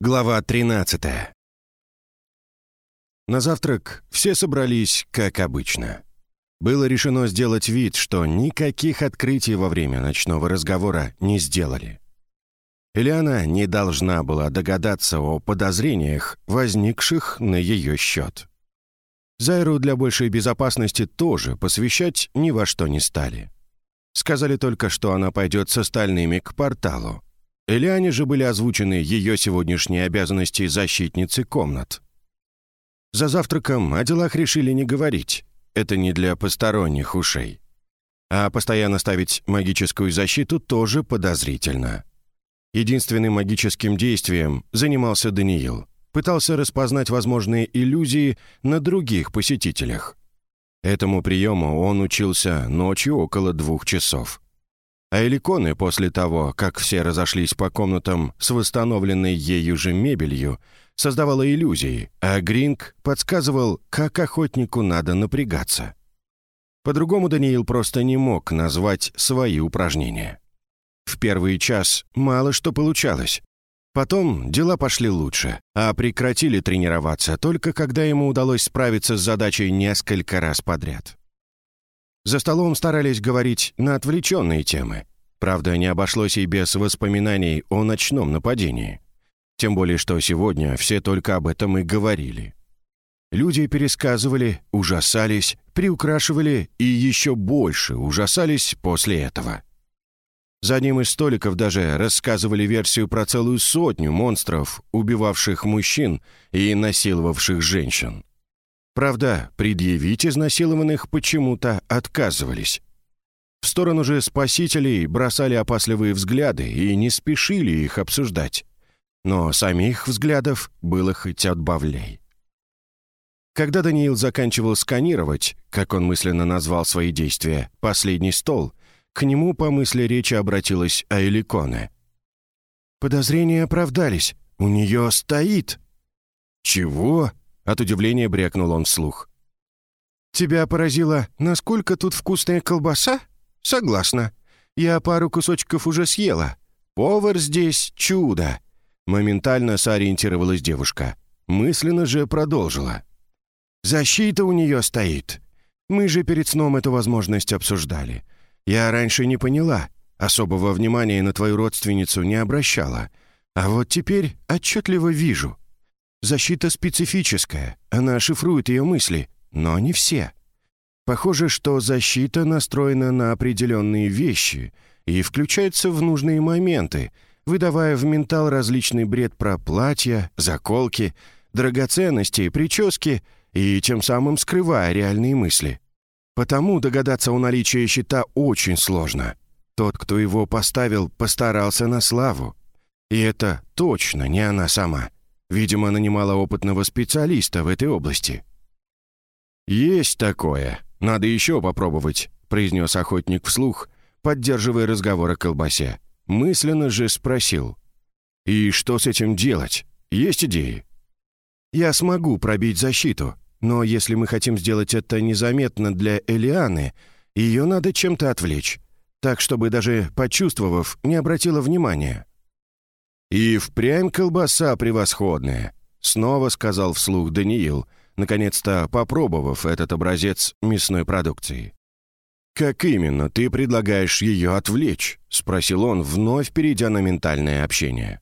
Глава 13 На завтрак все собрались, как обычно. Было решено сделать вид, что никаких открытий во время ночного разговора не сделали. Ильяна не должна была догадаться о подозрениях, возникших на ее счет. Зайру для большей безопасности тоже посвящать ни во что не стали. Сказали только, что она пойдет с остальными к порталу. Элиане же были озвучены ее сегодняшние обязанности защитницы комнат. За завтраком о делах решили не говорить. Это не для посторонних ушей. А постоянно ставить магическую защиту тоже подозрительно. Единственным магическим действием занимался Даниил. Пытался распознать возможные иллюзии на других посетителях. Этому приему он учился ночью около двух часов. А Эликоны после того, как все разошлись по комнатам с восстановленной ею же мебелью, создавала иллюзии, а Гринг подсказывал, как охотнику надо напрягаться. По-другому Даниил просто не мог назвать свои упражнения. В первый час мало что получалось. Потом дела пошли лучше, а прекратили тренироваться только когда ему удалось справиться с задачей несколько раз подряд. За столом старались говорить на отвлеченные темы. Правда, не обошлось и без воспоминаний о ночном нападении. Тем более, что сегодня все только об этом и говорили. Люди пересказывали, ужасались, приукрашивали и еще больше ужасались после этого. За одним из столиков даже рассказывали версию про целую сотню монстров, убивавших мужчин и насиловавших женщин. Правда, предъявить изнасилованных почему-то отказывались. В сторону же спасителей бросали опасливые взгляды и не спешили их обсуждать. Но самих взглядов было хоть отбавляй. Когда Даниил заканчивал сканировать, как он мысленно назвал свои действия, последний стол, к нему по мысли речи обратилась Аэликоне. «Подозрения оправдались. У нее стоит». «Чего?» От удивления брякнул он вслух. «Тебя поразило, насколько тут вкусная колбаса? Согласна. Я пару кусочков уже съела. Повар здесь чудо!» Моментально сориентировалась девушка. Мысленно же продолжила. «Защита у нее стоит. Мы же перед сном эту возможность обсуждали. Я раньше не поняла, особого внимания на твою родственницу не обращала. А вот теперь отчетливо вижу. Защита специфическая, она шифрует ее мысли, но не все. Похоже, что защита настроена на определенные вещи и включается в нужные моменты, выдавая в ментал различный бред про платья, заколки, драгоценности, прически и тем самым скрывая реальные мысли. Потому догадаться о наличии щита очень сложно. Тот, кто его поставил, постарался на славу. И это точно не она сама. Видимо, нанимала опытного специалиста в этой области. «Есть такое. Надо еще попробовать», — произнес охотник вслух, поддерживая разговор о колбасе. Мысленно же спросил. «И что с этим делать? Есть идеи?» «Я смогу пробить защиту, но если мы хотим сделать это незаметно для Элианы, ее надо чем-то отвлечь, так, чтобы даже почувствовав, не обратила внимания». «И впрямь колбаса превосходная», — снова сказал вслух Даниил, наконец-то попробовав этот образец мясной продукции. «Как именно ты предлагаешь ее отвлечь?» — спросил он, вновь перейдя на ментальное общение.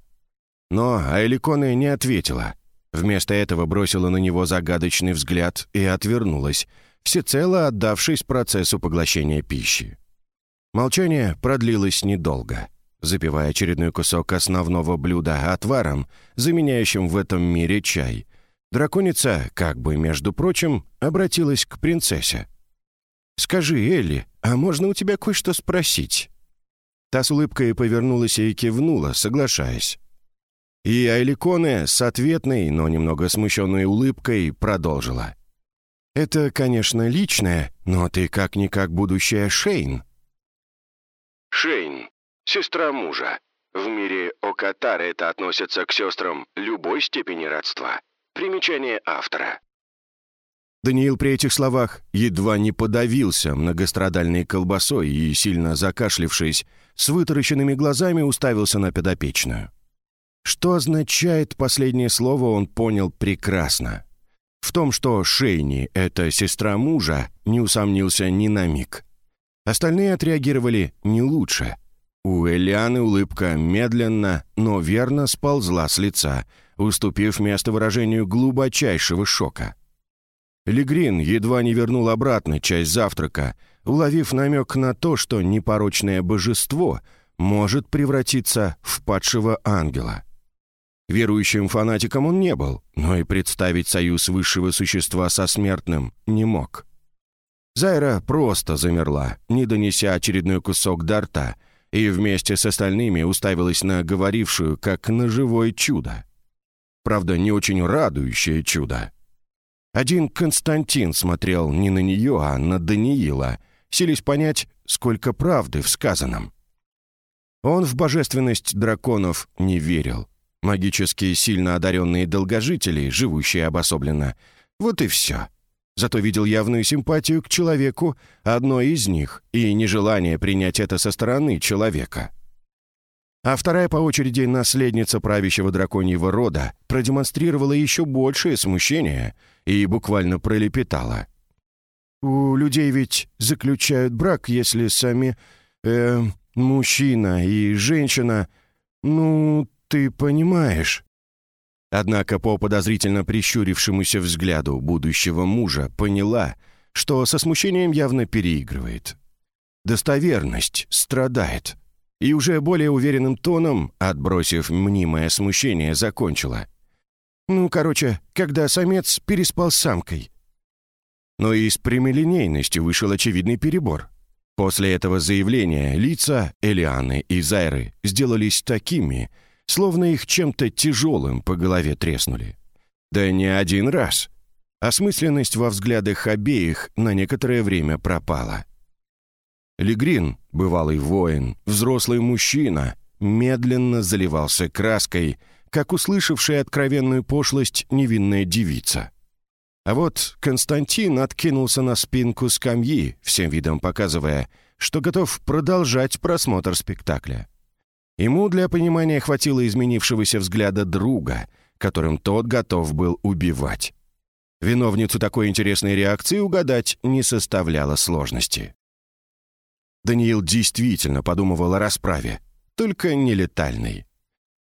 Но Айликоне не ответила. Вместо этого бросила на него загадочный взгляд и отвернулась, всецело отдавшись процессу поглощения пищи. Молчание продлилось недолго запивая очередной кусок основного блюда отваром, заменяющим в этом мире чай. Драконица, как бы, между прочим, обратилась к принцессе. «Скажи, Элли, а можно у тебя кое-что спросить?» Та с улыбкой повернулась и кивнула, соглашаясь. И Айликоне с ответной, но немного смущенной улыбкой продолжила. «Это, конечно, личное, но ты как-никак будущая Шейн». «Шейн, Сестра мужа. В мире Окатары это относится к сестрам любой степени родства. Примечание автора. Даниил при этих словах едва не подавился многострадальной колбасой и, сильно закашлившись, с вытаращенными глазами уставился на подопечную. Что означает последнее слово, он понял прекрасно. В том, что Шейни — это сестра мужа, не усомнился ни на миг. Остальные отреагировали не лучше. У Элианы улыбка медленно, но верно сползла с лица, уступив место выражению глубочайшего шока. Легрин едва не вернул обратно часть завтрака, уловив намек на то, что непорочное божество может превратиться в падшего ангела. Верующим фанатиком он не был, но и представить союз высшего существа со смертным не мог. Зайра просто замерла, не донеся очередной кусок до рта, и вместе с остальными уставилась на говорившую, как на живое чудо. Правда, не очень радующее чудо. Один Константин смотрел не на нее, а на Даниила, селись понять, сколько правды в сказанном. Он в божественность драконов не верил. Магически сильно одаренные долгожители, живущие обособленно. Вот и все. Зато видел явную симпатию к человеку, одной из них, и нежелание принять это со стороны человека. А вторая по очереди наследница правящего драконьего рода продемонстрировала еще большее смущение и буквально пролепетала. «У людей ведь заключают брак, если сами... Э, мужчина и женщина... Ну, ты понимаешь». Однако по подозрительно прищурившемуся взгляду будущего мужа поняла, что со смущением явно переигрывает. Достоверность страдает. И уже более уверенным тоном, отбросив мнимое смущение, закончила. «Ну, короче, когда самец переспал с самкой». Но и с прямолинейностью вышел очевидный перебор. После этого заявления лица Элианы и Зайры сделались такими — словно их чем-то тяжелым по голове треснули. Да не один раз. Осмысленность во взглядах обеих на некоторое время пропала. Легрин, бывалый воин, взрослый мужчина, медленно заливался краской, как услышавшая откровенную пошлость невинная девица. А вот Константин откинулся на спинку скамьи, всем видом показывая, что готов продолжать просмотр спектакля. Ему для понимания хватило изменившегося взгляда друга, которым тот готов был убивать. Виновницу такой интересной реакции угадать не составляло сложности. Даниил действительно подумывал о расправе, только не летальной.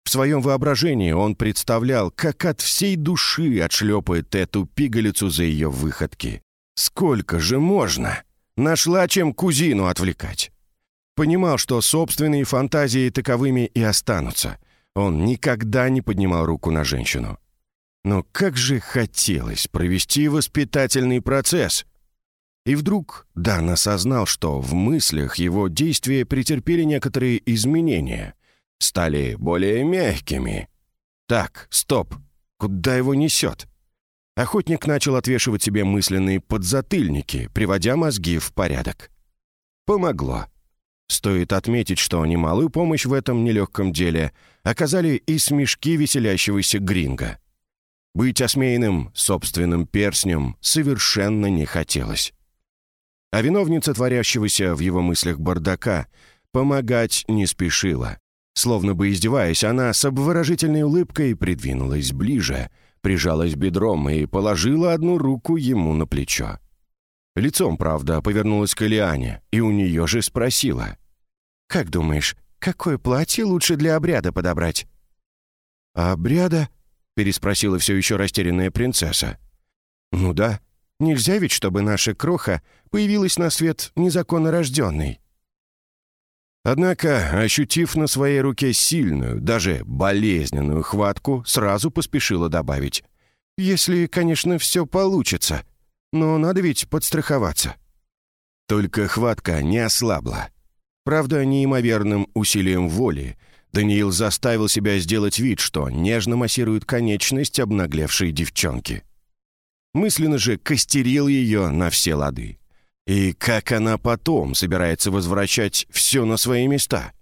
В своем воображении он представлял, как от всей души отшлепает эту пигалицу за ее выходки. Сколько же можно? Нашла чем кузину отвлекать. Понимал, что собственные фантазии таковыми и останутся. Он никогда не поднимал руку на женщину. Но как же хотелось провести воспитательный процесс. И вдруг Дан осознал, что в мыслях его действия претерпели некоторые изменения, стали более мягкими. Так, стоп, куда его несет? Охотник начал отвешивать себе мысленные подзатыльники, приводя мозги в порядок. Помогло. Стоит отметить, что немалую помощь в этом нелегком деле оказали и смешки веселящегося гринга. Быть осмеянным собственным перстнем совершенно не хотелось. А виновница творящегося в его мыслях бардака помогать не спешила. Словно бы издеваясь, она с обворожительной улыбкой придвинулась ближе, прижалась бедром и положила одну руку ему на плечо. Лицом, правда, повернулась к Элиане и у нее же спросила. «Как думаешь, какое платье лучше для обряда подобрать?» «Обряда?» — переспросила все еще растерянная принцесса. «Ну да, нельзя ведь, чтобы наша кроха появилась на свет незаконно рожденной». Однако, ощутив на своей руке сильную, даже болезненную хватку, сразу поспешила добавить. «Если, конечно, все получится но надо ведь подстраховаться». Только хватка не ослабла. Правда, неимоверным усилием воли Даниил заставил себя сделать вид, что нежно массирует конечность обнаглевшей девчонки. Мысленно же костерил ее на все лады. И как она потом собирается возвращать все на свои места?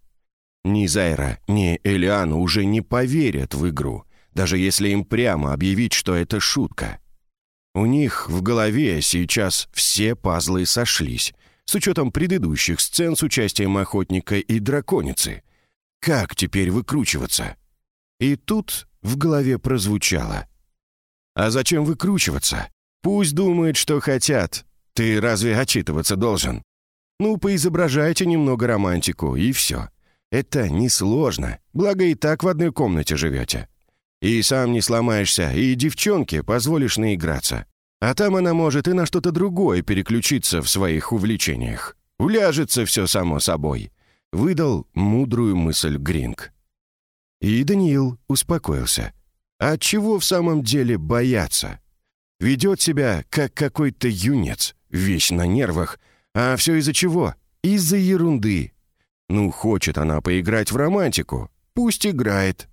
Ни Зайра, ни Элиана уже не поверят в игру, даже если им прямо объявить, что это шутка. У них в голове сейчас все пазлы сошлись, с учетом предыдущих сцен с участием охотника и драконицы. Как теперь выкручиваться? И тут в голове прозвучало. «А зачем выкручиваться? Пусть думают, что хотят. Ты разве отчитываться должен? Ну, поизображайте немного романтику, и все. Это несложно, благо и так в одной комнате живете. И сам не сломаешься, и девчонке позволишь наиграться. А там она может и на что-то другое переключиться в своих увлечениях. Уляжется все само собой. Выдал мудрую мысль Гринг. И Даниил успокоился. А чего в самом деле бояться? Ведет себя, как какой-то юнец, весь на нервах. А все из-за чего? Из-за ерунды. Ну, хочет она поиграть в романтику. Пусть играет.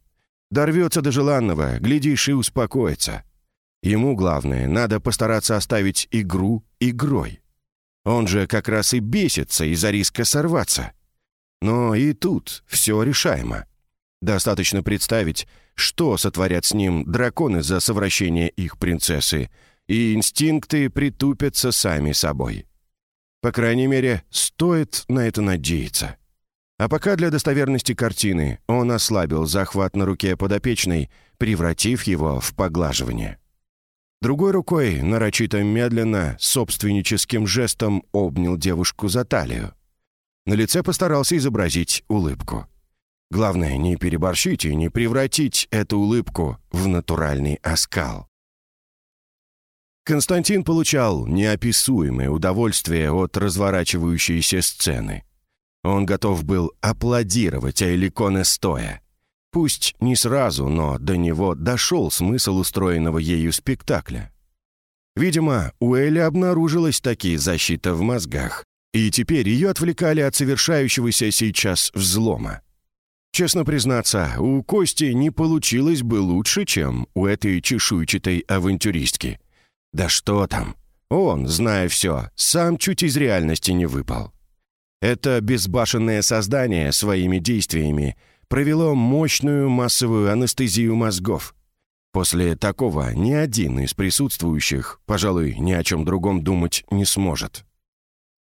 Дорвется до желанного, глядишь и успокоится. Ему, главное, надо постараться оставить игру игрой. Он же как раз и бесится из-за риска сорваться. Но и тут все решаемо. Достаточно представить, что сотворят с ним драконы за совращение их принцессы, и инстинкты притупятся сами собой. По крайней мере, стоит на это надеяться. А пока для достоверности картины он ослабил захват на руке подопечной, превратив его в поглаживание. Другой рукой, нарочито медленно, собственническим жестом обнял девушку за талию. На лице постарался изобразить улыбку. Главное, не переборщить и не превратить эту улыбку в натуральный оскал. Константин получал неописуемое удовольствие от разворачивающейся сцены. Он готов был аплодировать Айликоне стоя. Пусть не сразу, но до него дошел смысл устроенного ею спектакля. Видимо, у Эли обнаружилась такие защита в мозгах, и теперь ее отвлекали от совершающегося сейчас взлома. Честно признаться, у Кости не получилось бы лучше, чем у этой чешуйчатой авантюристки. Да что там? Он, зная все, сам чуть из реальности не выпал. Это безбашенное создание своими действиями — провело мощную массовую анестезию мозгов. После такого ни один из присутствующих, пожалуй, ни о чем другом думать не сможет.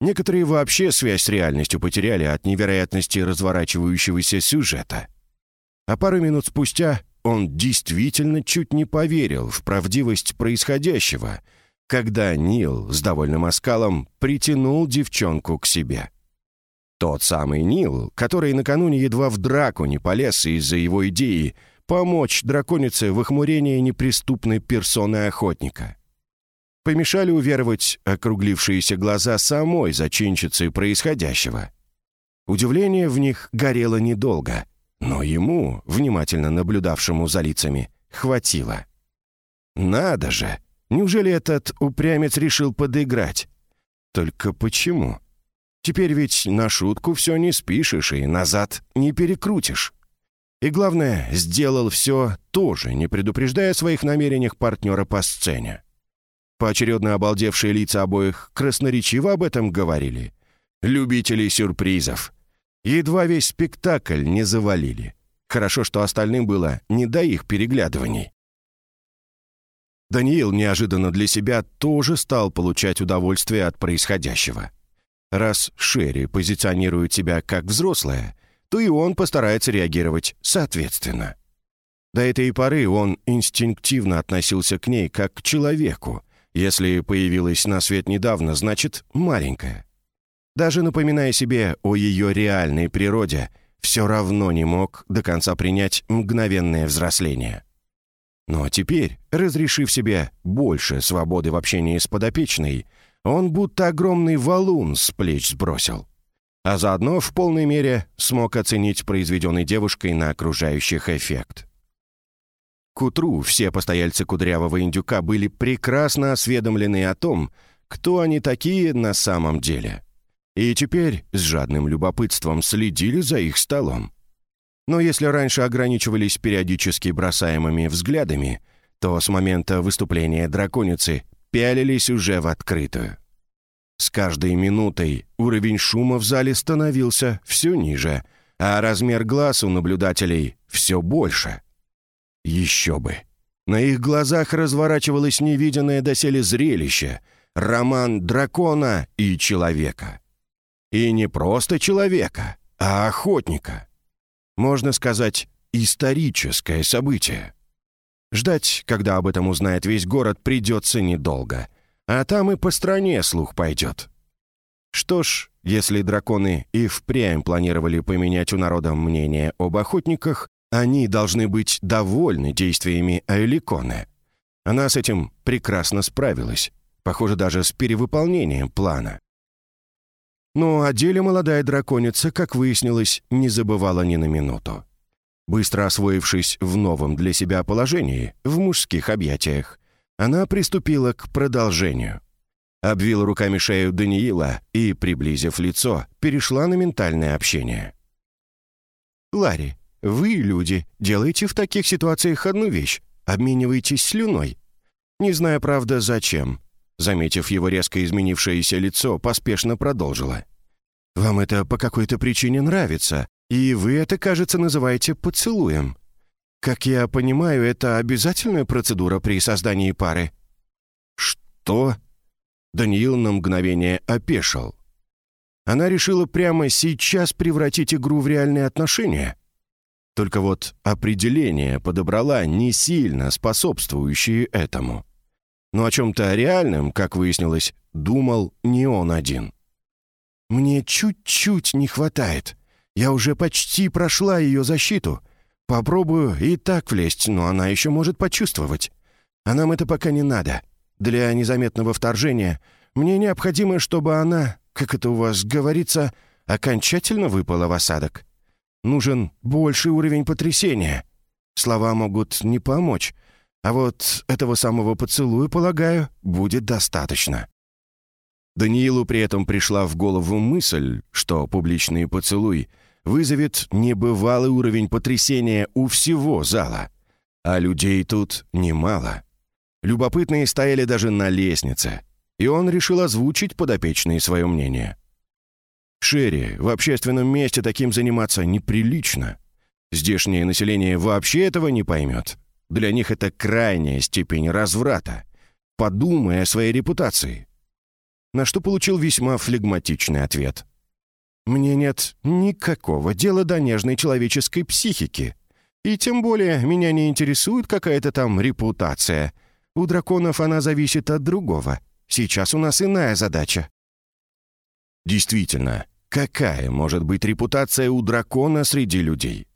Некоторые вообще связь с реальностью потеряли от невероятности разворачивающегося сюжета. А пару минут спустя он действительно чуть не поверил в правдивость происходящего, когда Нил с довольным оскалом притянул девчонку к себе. Тот самый Нил, который накануне едва в драку не полез из-за его идеи помочь драконице в охмурении неприступной персоны охотника. Помешали уверовать округлившиеся глаза самой зачинщицы происходящего. Удивление в них горело недолго, но ему, внимательно наблюдавшему за лицами, хватило. «Надо же! Неужели этот упрямец решил подыграть? Только почему?» Теперь ведь на шутку все не спишешь и назад не перекрутишь. И главное, сделал все тоже, не предупреждая о своих намерениях партнера по сцене. Поочередно обалдевшие лица обоих красноречиво об этом говорили. Любители сюрпризов. Едва весь спектакль не завалили. Хорошо, что остальным было не до их переглядываний. Даниил неожиданно для себя тоже стал получать удовольствие от происходящего. Раз Шерри позиционирует себя как взрослая, то и он постарается реагировать соответственно. До этой поры он инстинктивно относился к ней как к человеку. Если появилась на свет недавно, значит, маленькая. Даже напоминая себе о ее реальной природе, все равно не мог до конца принять мгновенное взросление. Но теперь, разрешив себе больше свободы в общении с подопечной, он будто огромный валун с плеч сбросил. А заодно в полной мере смог оценить произведенный девушкой на окружающих эффект. К утру все постояльцы кудрявого индюка были прекрасно осведомлены о том, кто они такие на самом деле. И теперь с жадным любопытством следили за их столом. Но если раньше ограничивались периодически бросаемыми взглядами, то с момента выступления драконицы пялились уже в открытую. С каждой минутой уровень шума в зале становился все ниже, а размер глаз у наблюдателей все больше. Еще бы. На их глазах разворачивалось невиденное доселе зрелище — роман дракона и человека. И не просто человека, а охотника. Можно сказать, историческое событие. Ждать, когда об этом узнает весь город, придется недолго. А там и по стране слух пойдет. Что ж, если драконы и впрямь планировали поменять у народа мнение об охотниках, они должны быть довольны действиями Айликоны. Она с этим прекрасно справилась. Похоже, даже с перевыполнением плана. Но о деле молодая драконица, как выяснилось, не забывала ни на минуту. Быстро освоившись в новом для себя положении, в мужских объятиях, она приступила к продолжению. Обвила руками шею Даниила и, приблизив лицо, перешла на ментальное общение. «Ларри, вы, люди, делаете в таких ситуациях одну вещь — обмениваетесь слюной. Не зная, правда, зачем». Заметив его резко изменившееся лицо, поспешно продолжила. «Вам это по какой-то причине нравится, и вы это, кажется, называете поцелуем. Как я понимаю, это обязательная процедура при создании пары». «Что?» Даниил на мгновение опешил. Она решила прямо сейчас превратить игру в реальные отношения. Только вот определение подобрала не сильно способствующие этому. Но о чем-то реальном, как выяснилось, думал не он один. «Мне чуть-чуть не хватает. Я уже почти прошла ее защиту. Попробую и так влезть, но она еще может почувствовать. А нам это пока не надо. Для незаметного вторжения мне необходимо, чтобы она, как это у вас говорится, окончательно выпала в осадок. Нужен больший уровень потрясения. Слова могут не помочь, а вот этого самого поцелуя, полагаю, будет достаточно. Даниилу при этом пришла в голову мысль, что публичный поцелуй вызовет небывалый уровень потрясения у всего зала. А людей тут немало. Любопытные стояли даже на лестнице, и он решил озвучить подопечные свое мнение. «Шерри, в общественном месте таким заниматься неприлично. Здешнее население вообще этого не поймет. Для них это крайняя степень разврата. Подумай о своей репутации». На что получил весьма флегматичный ответ. «Мне нет никакого дела до нежной человеческой психики. И тем более меня не интересует какая-то там репутация. У драконов она зависит от другого. Сейчас у нас иная задача». Действительно, какая может быть репутация у дракона среди людей?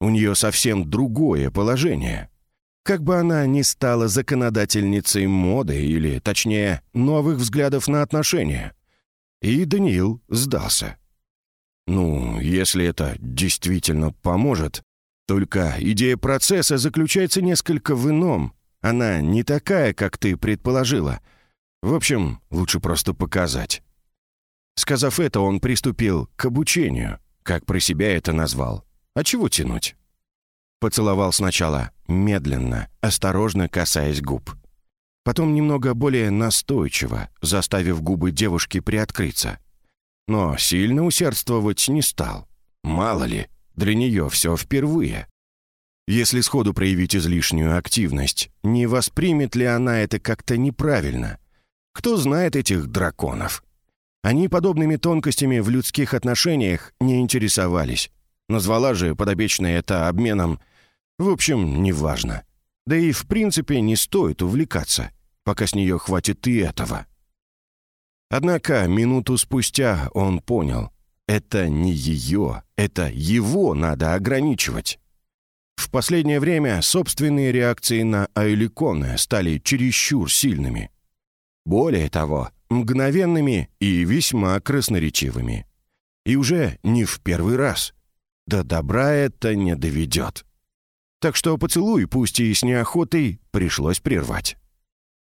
У нее совсем другое положение. Как бы она ни стала законодательницей моды, или, точнее, новых взглядов на отношения. И Даниил сдался. Ну, если это действительно поможет. Только идея процесса заключается несколько в ином. Она не такая, как ты предположила. В общем, лучше просто показать. Сказав это, он приступил к обучению, как про себя это назвал. А чего тянуть? Поцеловал сначала медленно, осторожно касаясь губ. Потом немного более настойчиво, заставив губы девушки приоткрыться. Но сильно усердствовать не стал. Мало ли, для нее все впервые. Если сходу проявить излишнюю активность, не воспримет ли она это как-то неправильно? Кто знает этих драконов? Они подобными тонкостями в людских отношениях не интересовались. Назвала же подопечная это обменом. В общем, неважно. Да и в принципе не стоит увлекаться, пока с нее хватит и этого. Однако минуту спустя он понял, это не ее, это его надо ограничивать. В последнее время собственные реакции на Айликоны стали чересчур сильными. Более того, мгновенными и весьма красноречивыми. И уже не в первый раз. До добра это не доведет. Так что поцелуй, пусть и с неохотой, пришлось прервать.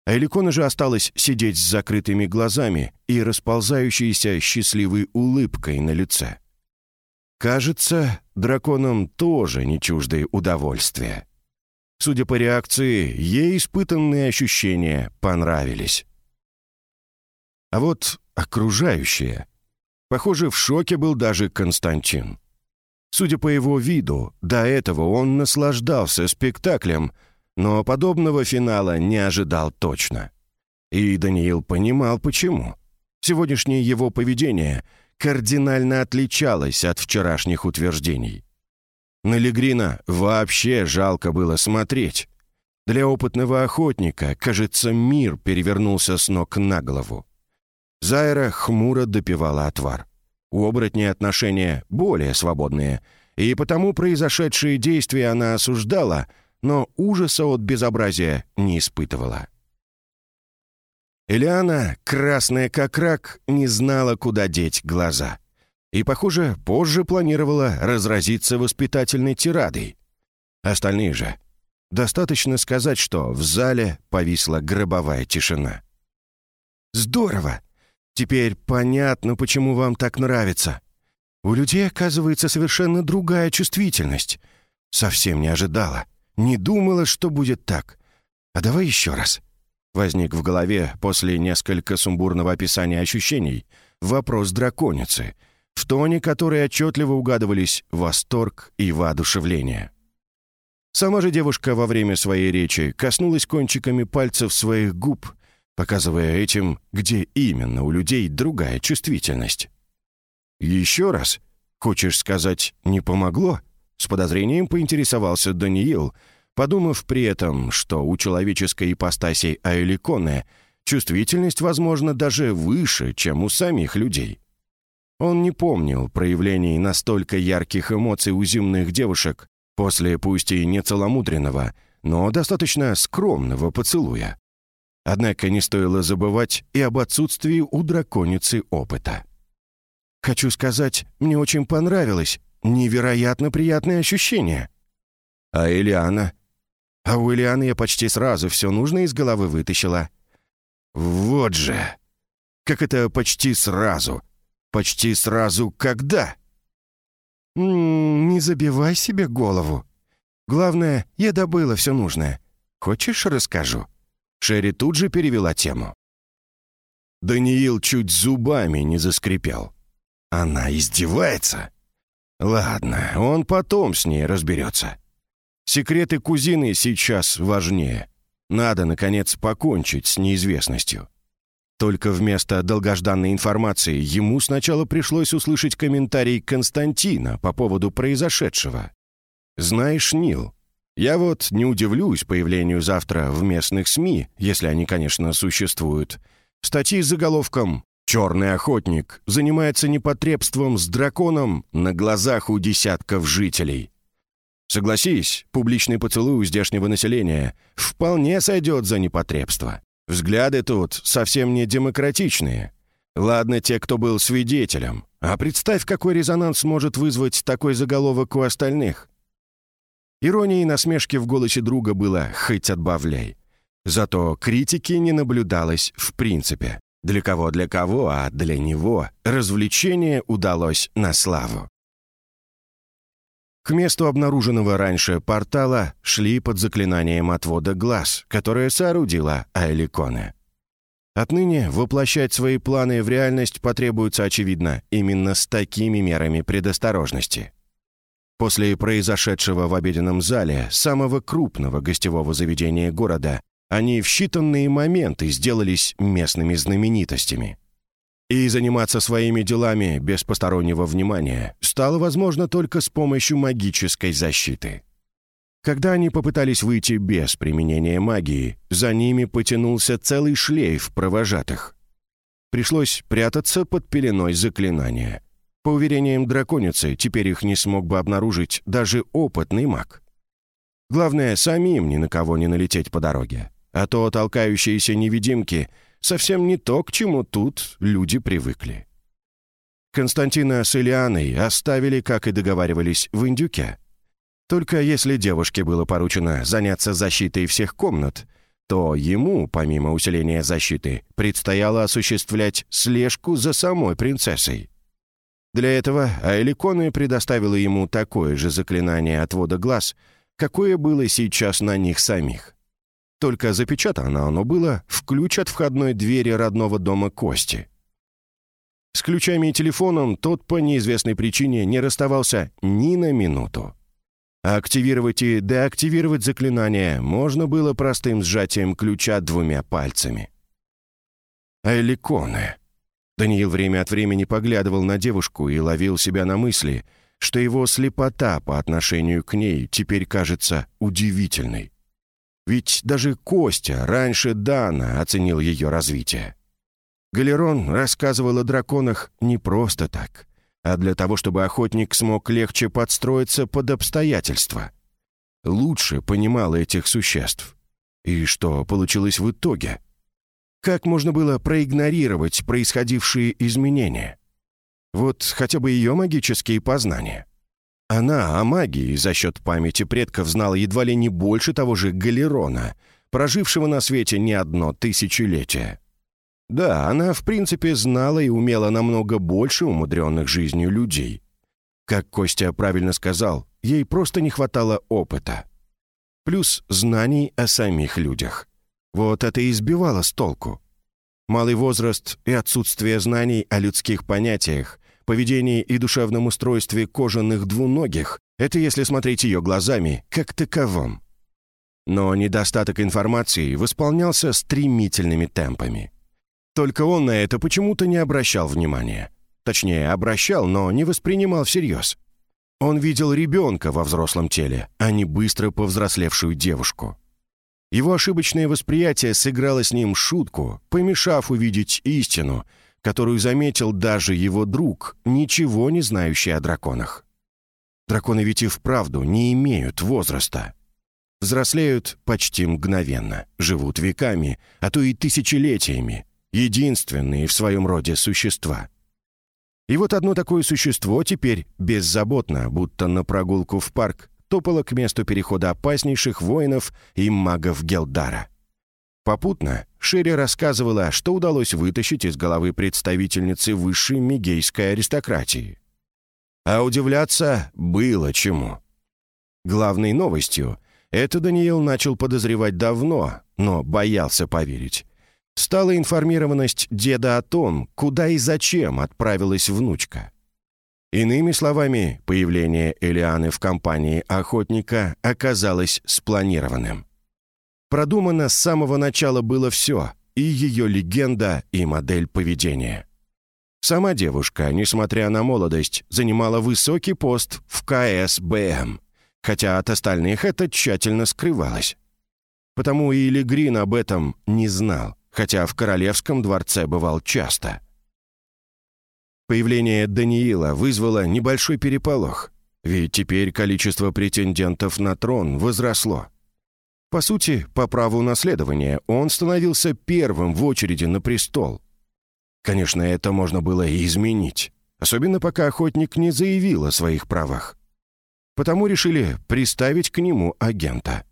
А Эликона же осталась сидеть с закрытыми глазами и расползающейся счастливой улыбкой на лице. Кажется, драконам тоже не чуждые удовольствия. Судя по реакции, ей испытанные ощущения понравились. А вот окружающие. Похоже, в шоке был даже Константин. Судя по его виду, до этого он наслаждался спектаклем, но подобного финала не ожидал точно. И Даниил понимал, почему. Сегодняшнее его поведение кардинально отличалось от вчерашних утверждений. На Легрина вообще жалко было смотреть. Для опытного охотника, кажется, мир перевернулся с ног на голову. Зайра хмуро допивала отвар. У оборотней отношения более свободные, и потому произошедшие действия она осуждала, но ужаса от безобразия не испытывала. Элиана, красная как рак, не знала, куда деть глаза. И, похоже, позже планировала разразиться воспитательной тирадой. Остальные же. Достаточно сказать, что в зале повисла гробовая тишина. «Здорово! Теперь понятно, почему вам так нравится. У людей, оказывается, совершенно другая чувствительность. Совсем не ожидала. Не думала, что будет так. А давай еще раз». Возник в голове после несколько сумбурного описания ощущений вопрос драконицы, в тоне которой отчетливо угадывались восторг и воодушевление. Сама же девушка во время своей речи коснулась кончиками пальцев своих губ, показывая этим, где именно у людей другая чувствительность. «Еще раз? Хочешь сказать, не помогло?» С подозрением поинтересовался Даниил, подумав при этом, что у человеческой ипостаси Аэликоне чувствительность, возможно, даже выше, чем у самих людей. Он не помнил проявлений настолько ярких эмоций у земных девушек после пусть и не целомудренного, но достаточно скромного поцелуя. Однако не стоило забывать и об отсутствии у драконицы опыта. «Хочу сказать, мне очень понравилось. Невероятно приятное ощущение». «А Элиана?» А у Ильяны я почти сразу все нужное из головы вытащила. Вот же! Как это почти сразу? Почти сразу когда? М -м, не забивай себе голову. Главное, я добыла все нужное. Хочешь, расскажу?» Шерри тут же перевела тему. Даниил чуть зубами не заскрипел. «Она издевается?» «Ладно, он потом с ней разберется. Секреты кузины сейчас важнее. Надо, наконец, покончить с неизвестностью. Только вместо долгожданной информации ему сначала пришлось услышать комментарий Константина по поводу произошедшего. «Знаешь, Нил, я вот не удивлюсь появлению завтра в местных СМИ, если они, конечно, существуют, статьи с заголовком «Черный охотник занимается непотребством с драконом на глазах у десятков жителей». Согласись, публичный поцелуй у здешнего населения вполне сойдет за непотребство. Взгляды тут совсем не демократичные. Ладно те, кто был свидетелем, а представь, какой резонанс может вызвать такой заголовок у остальных. Иронии и насмешки в голосе друга было «хоть отбавляй». Зато критики не наблюдалось в принципе. Для кого для кого, а для него развлечение удалось на славу. К месту обнаруженного раньше портала шли под заклинанием отвода глаз, которое соорудила Айликоне. Отныне воплощать свои планы в реальность потребуется, очевидно, именно с такими мерами предосторожности. После произошедшего в обеденном зале самого крупного гостевого заведения города они в считанные моменты сделались местными знаменитостями. И заниматься своими делами без постороннего внимания стало возможно только с помощью магической защиты. Когда они попытались выйти без применения магии, за ними потянулся целый шлейф провожатых. Пришлось прятаться под пеленой заклинания. По уверениям драконицы, теперь их не смог бы обнаружить даже опытный маг. Главное, самим ни на кого не налететь по дороге. А то толкающиеся невидимки — совсем не то, к чему тут люди привыкли. Константина с Ильяной оставили, как и договаривались, в Индюке. Только если девушке было поручено заняться защитой всех комнат, то ему, помимо усиления защиты, предстояло осуществлять слежку за самой принцессой. Для этого Айликоны предоставила ему такое же заклинание отвода глаз, какое было сейчас на них самих. Только запечатано оно было в ключ от входной двери родного дома Кости. С ключами и телефоном тот по неизвестной причине не расставался ни на минуту. активировать и деактивировать заклинание можно было простым сжатием ключа двумя пальцами. Эликоны. Даниил время от времени поглядывал на девушку и ловил себя на мысли, что его слепота по отношению к ней теперь кажется удивительной. Ведь даже Костя раньше Дана оценил ее развитие. Галерон рассказывал о драконах не просто так, а для того, чтобы охотник смог легче подстроиться под обстоятельства. Лучше понимал этих существ. И что получилось в итоге? Как можно было проигнорировать происходившие изменения? Вот хотя бы ее магические познания. Она о магии за счет памяти предков знала едва ли не больше того же Галерона, прожившего на свете не одно тысячелетие. Да, она в принципе знала и умела намного больше умудренных жизнью людей. Как Костя правильно сказал, ей просто не хватало опыта. Плюс знаний о самих людях. Вот это и избивало с толку. Малый возраст и отсутствие знаний о людских понятиях поведении и душевном устройстве кожаных двуногих — это если смотреть ее глазами, как таковом. Но недостаток информации восполнялся стремительными темпами. Только он на это почему-то не обращал внимания. Точнее, обращал, но не воспринимал всерьез. Он видел ребенка во взрослом теле, а не быстро повзрослевшую девушку. Его ошибочное восприятие сыграло с ним шутку, помешав увидеть истину — которую заметил даже его друг, ничего не знающий о драконах. Драконы ведь и вправду не имеют возраста. Взрослеют почти мгновенно, живут веками, а то и тысячелетиями, единственные в своем роде существа. И вот одно такое существо теперь беззаботно, будто на прогулку в парк, топало к месту перехода опаснейших воинов и магов Гелдара. Попутно Шерри рассказывала, что удалось вытащить из головы представительницы высшей мигейской аристократии. А удивляться было чему. Главной новостью это Даниил начал подозревать давно, но боялся поверить. Стала информированность деда о том, куда и зачем отправилась внучка. Иными словами, появление Элианы в компании охотника оказалось спланированным. Продумано с самого начала было все, и ее легенда, и модель поведения. Сама девушка, несмотря на молодость, занимала высокий пост в КСБМ, хотя от остальных это тщательно скрывалось. Потому и Легрин об этом не знал, хотя в королевском дворце бывал часто. Появление Даниила вызвало небольшой переполох, ведь теперь количество претендентов на трон возросло. По сути, по праву наследования он становился первым в очереди на престол. Конечно, это можно было и изменить, особенно пока охотник не заявил о своих правах. Потому решили приставить к нему агента.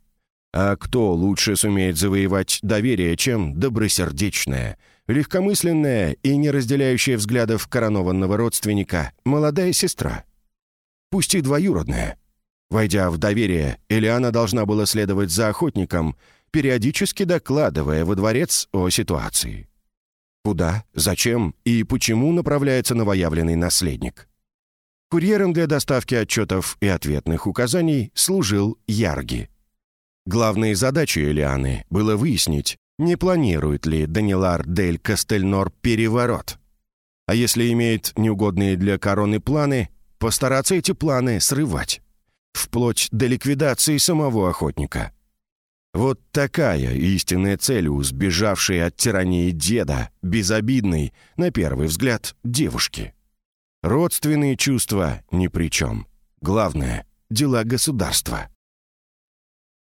А кто лучше сумеет завоевать доверие, чем добросердечная, легкомысленная и не разделяющая взглядов коронованного родственника молодая сестра? Пусть и двоюродная, Войдя в доверие, Элиана должна была следовать за охотником, периодически докладывая во дворец о ситуации. Куда, зачем и почему направляется новоявленный наследник. Курьером для доставки отчетов и ответных указаний служил Ярги. Главной задачей Элианы было выяснить, не планирует ли Данилар Дель Кастельнор переворот. А если имеет неугодные для короны планы, постараться эти планы срывать вплоть до ликвидации самого охотника. Вот такая истинная цель у сбежавшей от тирании деда, безобидной, на первый взгляд, девушки. Родственные чувства ни при чем. Главное — дела государства.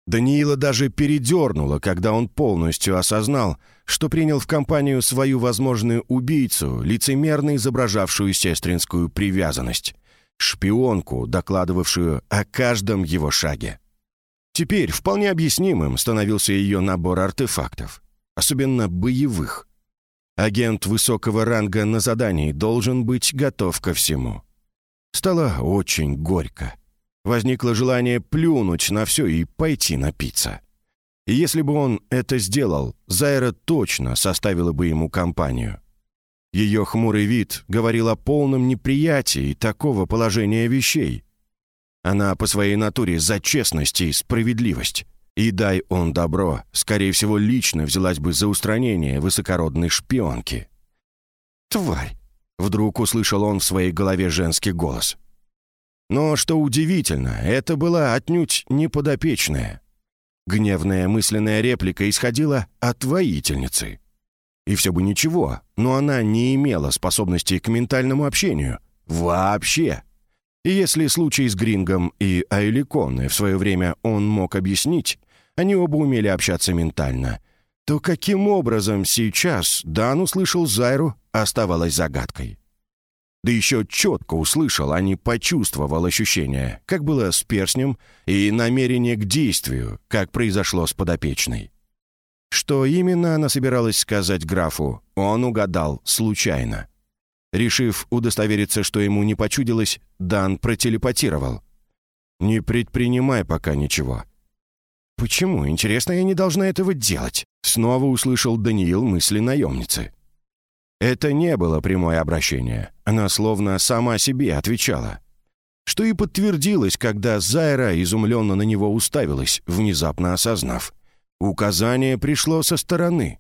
Даниила даже передернула, когда он полностью осознал, что принял в компанию свою возможную убийцу, лицемерно изображавшую сестринскую привязанность, шпионку, докладывавшую о каждом его шаге. Теперь вполне объяснимым становился ее набор артефактов, особенно боевых. Агент высокого ранга на задании должен быть готов ко всему. Стало очень горько. Возникло желание плюнуть на все и пойти напиться. И если бы он это сделал, Зайра точно составила бы ему компанию. Ее хмурый вид говорил о полном неприятии такого положения вещей. Она по своей натуре за честность и справедливость. И дай он добро, скорее всего, лично взялась бы за устранение высокородной шпионки. «Тварь!» — вдруг услышал он в своей голове женский голос. Но, что удивительно, это была отнюдь не подопечная. Гневная мысленная реплика исходила от воительницы. И все бы ничего, но она не имела способности к ментальному общению. Вообще. И если случай с Грингом и Айликоне в свое время он мог объяснить, они оба умели общаться ментально, то каким образом сейчас Дан услышал Зайру, оставалось загадкой. Да еще четко услышал, а не почувствовал ощущение, как было с перстнем, и намерение к действию, как произошло с подопечной. Что именно она собиралась сказать графу, он угадал случайно. Решив удостовериться, что ему не почудилось, Дан протелепатировал. «Не предпринимай пока ничего». «Почему, интересно, я не должна этого делать?» Снова услышал Даниил мысли наемницы. Это не было прямое обращение. Она словно сама себе отвечала. Что и подтвердилось, когда Зайра изумленно на него уставилась, внезапно осознав. Указание пришло со стороны.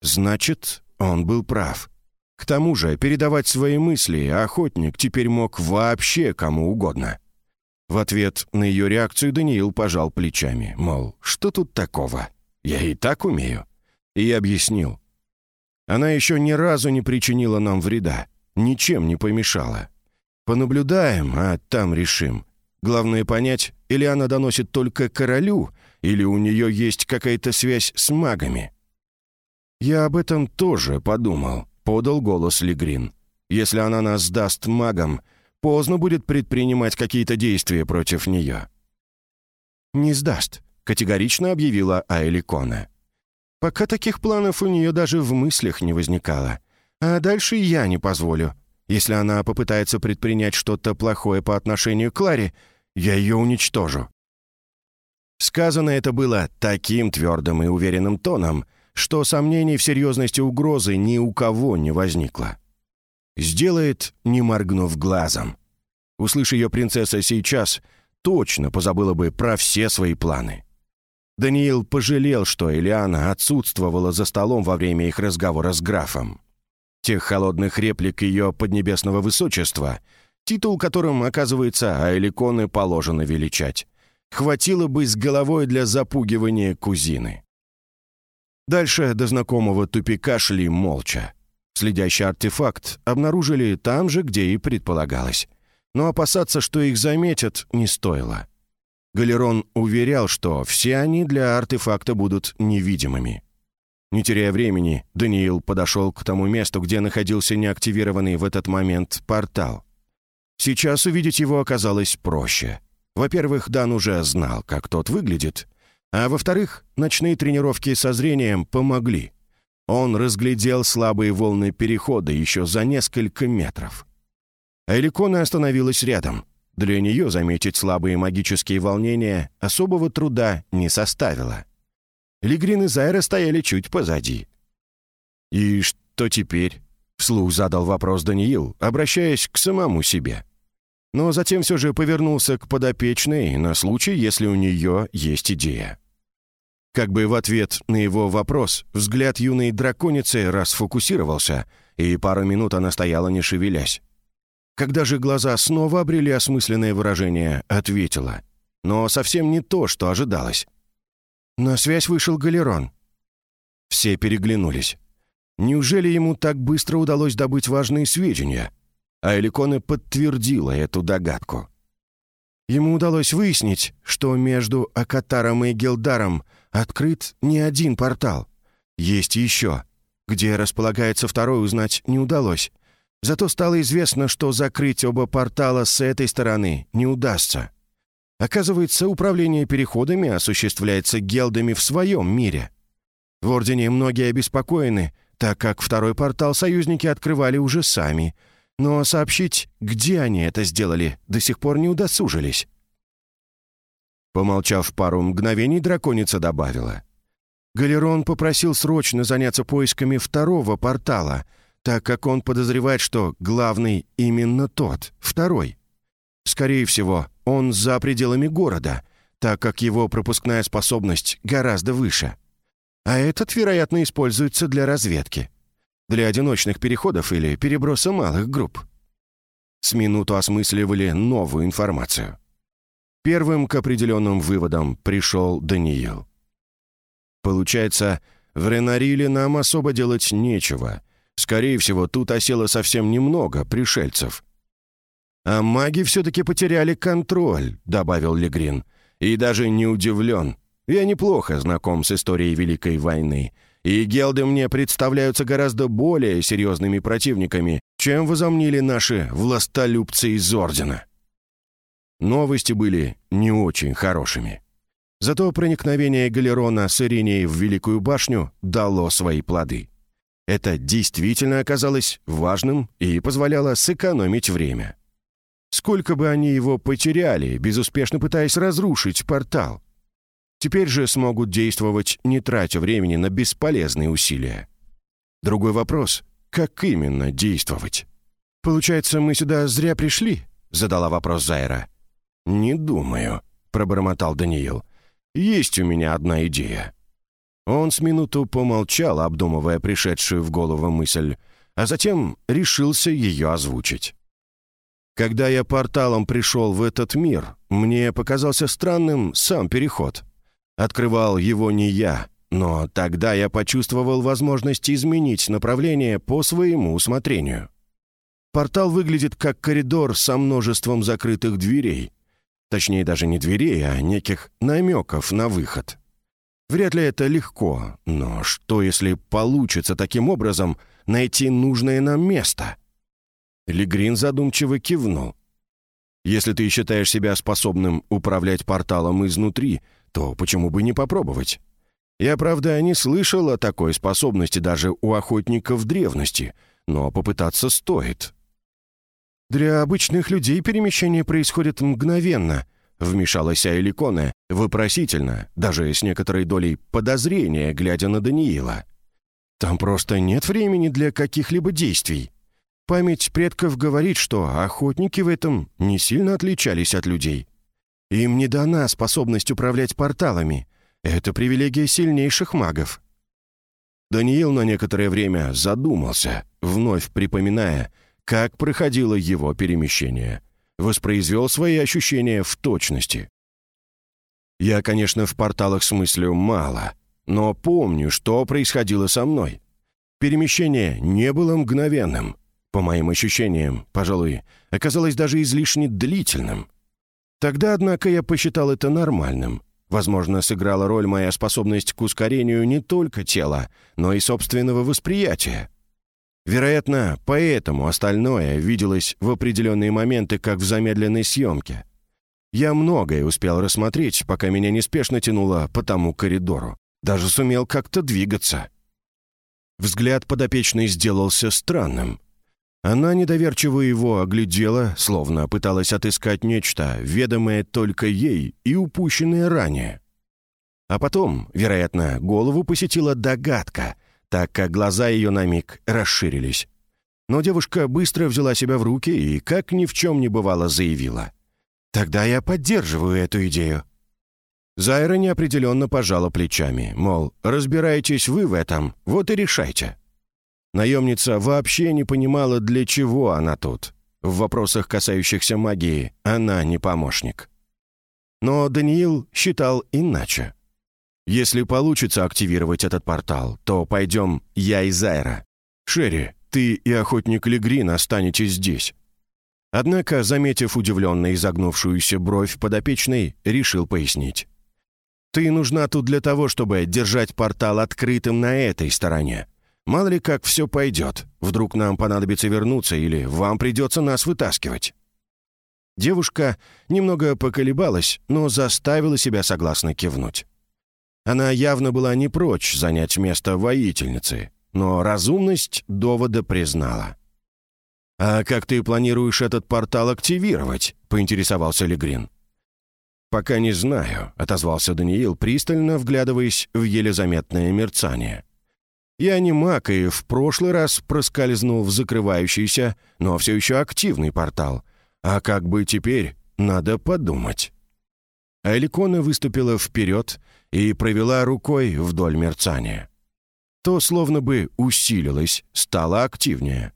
Значит, он был прав. К тому же передавать свои мысли охотник теперь мог вообще кому угодно. В ответ на ее реакцию Даниил пожал плечами, мол, что тут такого? Я и так умею. И объяснил. Она еще ни разу не причинила нам вреда, ничем не помешала. Понаблюдаем, а там решим. Главное понять, или она доносит только королю, или у нее есть какая-то связь с магами. Я об этом тоже подумал подал голос Легрин. «Если она нас сдаст магам, поздно будет предпринимать какие-то действия против нее». «Не сдаст», — категорично объявила Айли Кона. «Пока таких планов у нее даже в мыслях не возникало. А дальше я не позволю. Если она попытается предпринять что-то плохое по отношению к Кларе, я ее уничтожу». Сказано это было таким твердым и уверенным тоном, что сомнений в серьезности угрозы ни у кого не возникло. Сделает, не моргнув глазом. Услышь ее принцесса сейчас, точно позабыла бы про все свои планы. Даниил пожалел, что Элиана отсутствовала за столом во время их разговора с графом. Тех холодных реплик ее поднебесного высочества, титул которым, оказывается, Айликоны положено величать, хватило бы с головой для запугивания кузины. Дальше до знакомого тупика шли молча. Следящий артефакт обнаружили там же, где и предполагалось. Но опасаться, что их заметят, не стоило. Галерон уверял, что все они для артефакта будут невидимыми. Не теряя времени, Даниил подошел к тому месту, где находился неактивированный в этот момент портал. Сейчас увидеть его оказалось проще. Во-первых, Дан уже знал, как тот выглядит, а во-вторых, ночные тренировки со зрением помогли. Он разглядел слабые волны перехода еще за несколько метров. Эликона остановилась рядом. Для нее заметить слабые магические волнения особого труда не составило. Лигрин и Зайра стояли чуть позади. «И что теперь?» — вслух задал вопрос Даниил, обращаясь к самому себе. Но затем все же повернулся к подопечной на случай, если у нее есть идея. Как бы в ответ на его вопрос взгляд юной драконицы расфокусировался, и пару минут она стояла не шевелясь. Когда же глаза снова обрели осмысленное выражение, ответила. Но совсем не то, что ожидалось. На связь вышел Галерон. Все переглянулись. Неужели ему так быстро удалось добыть важные сведения? А Эликона подтвердила эту догадку. Ему удалось выяснить, что между Акатаром и Гелдаром открыт не один портал. Есть еще. Где располагается второй, узнать не удалось. Зато стало известно, что закрыть оба портала с этой стороны не удастся. Оказывается, управление переходами осуществляется гелдами в своем мире. В Ордене многие обеспокоены, так как второй портал союзники открывали уже сами — но сообщить, где они это сделали, до сих пор не удосужились. Помолчав пару мгновений, драконица добавила. Галерон попросил срочно заняться поисками второго портала, так как он подозревает, что главный именно тот, второй. Скорее всего, он за пределами города, так как его пропускная способность гораздо выше. А этот, вероятно, используется для разведки для одиночных переходов или переброса малых групп. с минуту осмысливали новую информацию. Первым к определенным выводам пришел Даниил. Получается, в Ренариле нам особо делать нечего. Скорее всего, тут осело совсем немного пришельцев. «А маги все-таки потеряли контроль», — добавил Легрин. «И даже не удивлен. Я неплохо знаком с историей Великой войны, и гелды мне представляются гораздо более серьезными противниками, чем возомнили наши властолюбцы из Ордена». Новости были не очень хорошими. Зато проникновение Галерона с Ириней в Великую башню дало свои плоды. Это действительно оказалось важным и позволяло сэкономить время. Сколько бы они его потеряли, безуспешно пытаясь разрушить портал. Теперь же смогут действовать, не тратя времени на бесполезные усилия. Другой вопрос — как именно действовать? «Получается, мы сюда зря пришли?» — задала вопрос Зайра. «Не думаю», — пробормотал Даниил. «Есть у меня одна идея». Он с минуту помолчал, обдумывая пришедшую в голову мысль, а затем решился ее озвучить. Когда я порталом пришел в этот мир, мне показался странным сам переход. Открывал его не я, но тогда я почувствовал возможность изменить направление по своему усмотрению. Портал выглядит как коридор со множеством закрытых дверей. Точнее, даже не дверей, а неких намеков на выход. Вряд ли это легко, но что если получится таким образом найти нужное нам место? Легрин задумчиво кивнул. «Если ты считаешь себя способным управлять порталом изнутри, то почему бы не попробовать? Я, правда, не слышал о такой способности даже у охотников древности, но попытаться стоит». «Для обычных людей перемещение происходит мгновенно», — вмешалась Айликона, вопросительно, даже с некоторой долей подозрения, глядя на Даниила. «Там просто нет времени для каких-либо действий». Память предков говорит, что охотники в этом не сильно отличались от людей. Им не дана способность управлять порталами. Это привилегия сильнейших магов. Даниил на некоторое время задумался, вновь припоминая, как проходило его перемещение. Воспроизвел свои ощущения в точности. Я, конечно, в порталах смыслю мало, но помню, что происходило со мной. Перемещение не было мгновенным по моим ощущениям, пожалуй, оказалось даже излишне длительным. Тогда, однако, я посчитал это нормальным. Возможно, сыграла роль моя способность к ускорению не только тела, но и собственного восприятия. Вероятно, поэтому остальное виделось в определенные моменты, как в замедленной съемке. Я многое успел рассмотреть, пока меня неспешно тянуло по тому коридору. Даже сумел как-то двигаться. Взгляд подопечный сделался странным. Она недоверчиво его оглядела, словно пыталась отыскать нечто, ведомое только ей и упущенное ранее. А потом, вероятно, голову посетила догадка, так как глаза ее на миг расширились. Но девушка быстро взяла себя в руки и, как ни в чем не бывало, заявила. «Тогда я поддерживаю эту идею». Зайра неопределенно пожала плечами, мол, разбираетесь вы в этом, вот и решайте. Наемница вообще не понимала, для чего она тут. В вопросах, касающихся магии, она не помощник. Но Даниил считал иначе. «Если получится активировать этот портал, то пойдем я и Зайра. Шерри, ты и охотник Легрин останетесь здесь». Однако, заметив удивленно изогнувшуюся бровь подопечной, решил пояснить. «Ты нужна тут для того, чтобы держать портал открытым на этой стороне. Мало ли как все пойдет. Вдруг нам понадобится вернуться или вам придется нас вытаскивать». Девушка немного поколебалась, но заставила себя согласно кивнуть. Она явно была не прочь занять место воительницы, но разумность довода признала. «А как ты планируешь этот портал активировать?» — поинтересовался Легрин. «Пока не знаю», — отозвался Даниил, пристально вглядываясь в еле заметное мерцание. Я не маг и в прошлый раз проскользнул в закрывающийся, но все еще активный портал. А как бы теперь, надо подумать. Эликона выступила вперед и провела рукой вдоль мерцания. То словно бы усилилось, стало активнее.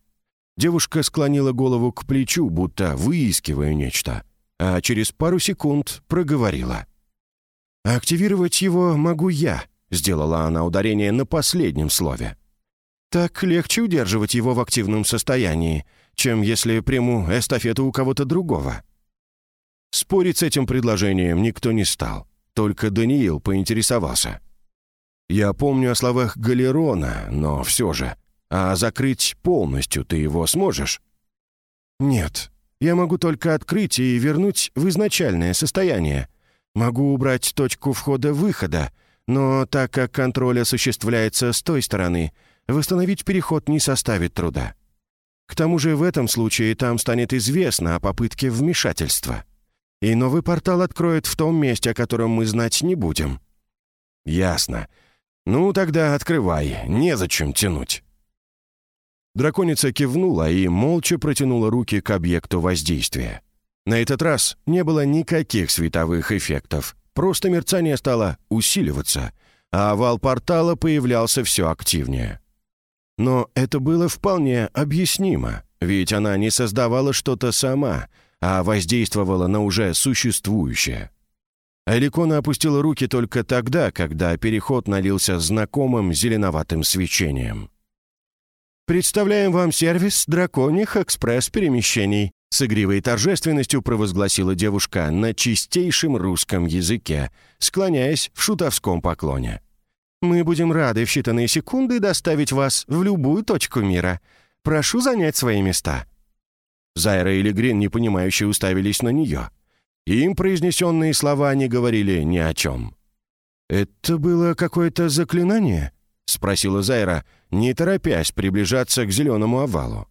Девушка склонила голову к плечу, будто выискивая нечто, а через пару секунд проговорила. «Активировать его могу я», — сделала она ударение на последнем слове. «Так легче удерживать его в активном состоянии, чем если приму эстафету у кого-то другого». Спорить с этим предложением никто не стал, только Даниил поинтересовался. «Я помню о словах Галерона, но все же, а закрыть полностью ты его сможешь?» «Нет, я могу только открыть и вернуть в изначальное состояние. Могу убрать точку входа-выхода, но так как контроль осуществляется с той стороны, восстановить переход не составит труда. К тому же в этом случае там станет известно о попытке вмешательства. И новый портал откроет в том месте, о котором мы знать не будем». «Ясно. Ну, тогда открывай, незачем тянуть». Драконица кивнула и молча протянула руки к объекту воздействия. На этот раз не было никаких световых эффектов, просто мерцание стало усиливаться, а овал портала появлялся все активнее. Но это было вполне объяснимо, ведь она не создавала что-то сама, а воздействовала на уже существующее. Аликона опустила руки только тогда, когда переход налился знакомым зеленоватым свечением. «Представляем вам сервис драконьих экспресс-перемещений», с игривой торжественностью провозгласила девушка на чистейшем русском языке, склоняясь в шутовском поклоне. «Мы будем рады в считанные секунды доставить вас в любую точку мира. Прошу занять свои места». Зайра и Легрин непонимающе уставились на нее. Им произнесенные слова не говорили ни о чем. «Это было какое-то заклинание?» — спросила Зайра, не торопясь приближаться к зеленому овалу.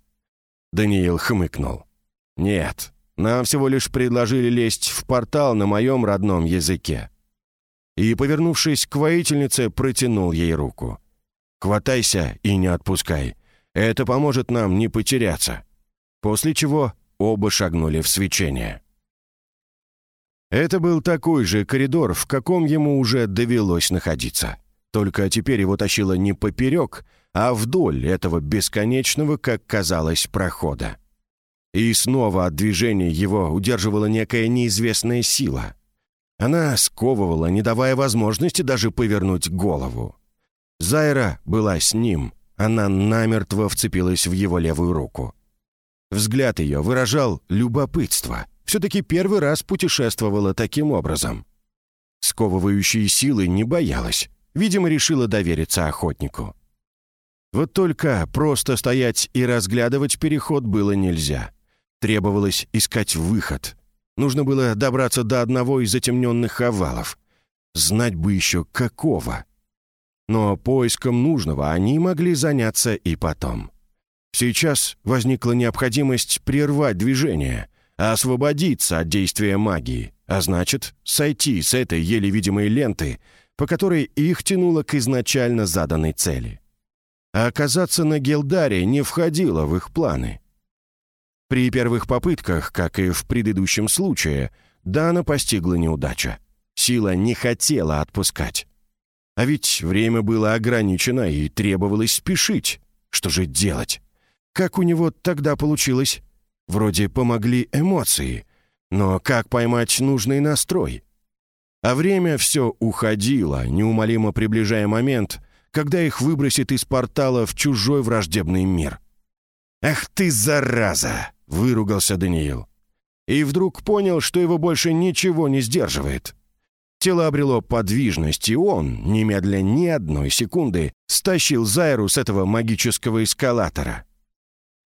Даниил хмыкнул. «Нет, нам всего лишь предложили лезть в портал на моем родном языке». И, повернувшись к воительнице, протянул ей руку. «Хватайся и не отпускай. Это поможет нам не потеряться». После чего оба шагнули в свечение. Это был такой же коридор, в каком ему уже довелось находиться. Только теперь его тащило не поперек, а вдоль этого бесконечного, как казалось, прохода. И снова от движения его удерживала некая неизвестная сила. Она сковывала, не давая возможности даже повернуть голову. Зайра была с ним, она намертво вцепилась в его левую руку. Взгляд ее выражал любопытство. Все-таки первый раз путешествовала таким образом. Сковывающие силы не боялась, Видимо, решила довериться охотнику. Вот только просто стоять и разглядывать переход было нельзя. Требовалось искать выход. Нужно было добраться до одного из затемненных овалов. Знать бы еще какого. Но поиском нужного они могли заняться и потом. Сейчас возникла необходимость прервать движение, освободиться от действия магии, а значит, сойти с этой еле видимой ленты — по которой их тянуло к изначально заданной цели. А оказаться на Гелдаре не входило в их планы. При первых попытках, как и в предыдущем случае, Дана постигла неудача. Сила не хотела отпускать. А ведь время было ограничено и требовалось спешить. Что же делать? Как у него тогда получилось? Вроде помогли эмоции. Но как поймать нужный настрой? А время все уходило, неумолимо приближая момент, когда их выбросит из портала в чужой враждебный мир. «Ах ты, зараза!» — выругался Даниил. И вдруг понял, что его больше ничего не сдерживает. Тело обрело подвижность, и он, немедля ни одной секунды, стащил Зайру с этого магического эскалатора.